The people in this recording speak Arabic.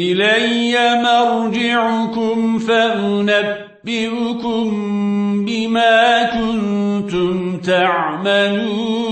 إلي مرجعكم فأنبئكم بما كنتم تعملون.